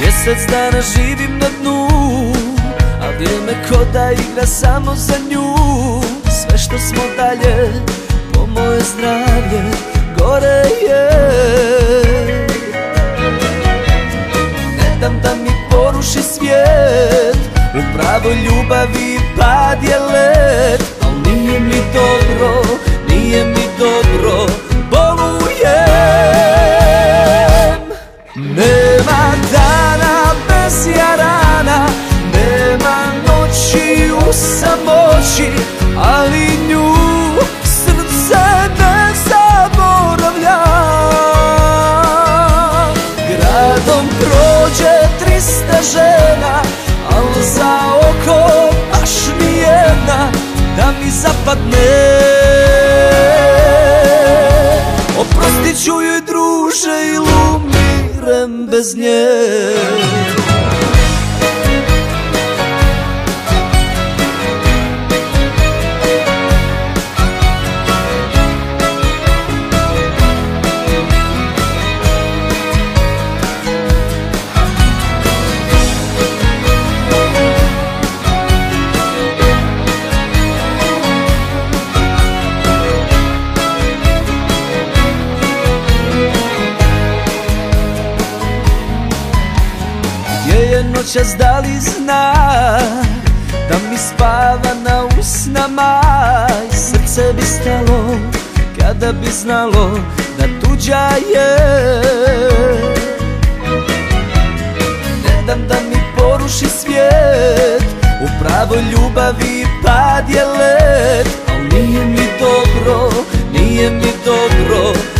Mjesec dana živim na dnu A vrijeme ko da igra samo za nju. Sve što smo dalje Po moje zdravlje Gore je. Ne dam da mi poruši svijet U pravoj ljubavi pad je let Al nije mi dobro Nije mi dobro mi zapadne Oprostit ću joj druže i umirem bez nje Je noćas da li zna Da mi spava na usnama? I srce bi stalo Kada bi znalo da tuđa je. Ne dam da mi poruši svijet U pravoj ljubavi pad je let. Al nije mi dobro, nije mi dobro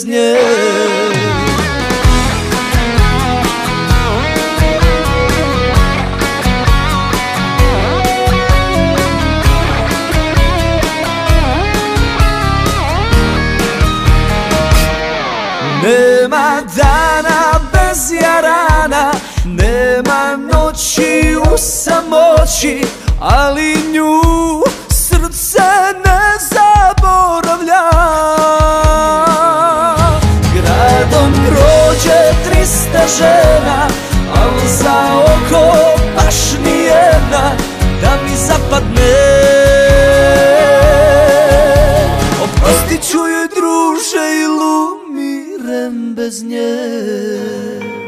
bez nje Nema dana bez jarana Nema noći u samoći Ali žena Al za oko baš nijedna Da mi zapadne. Oprostit ću joj druže i umirem bez nje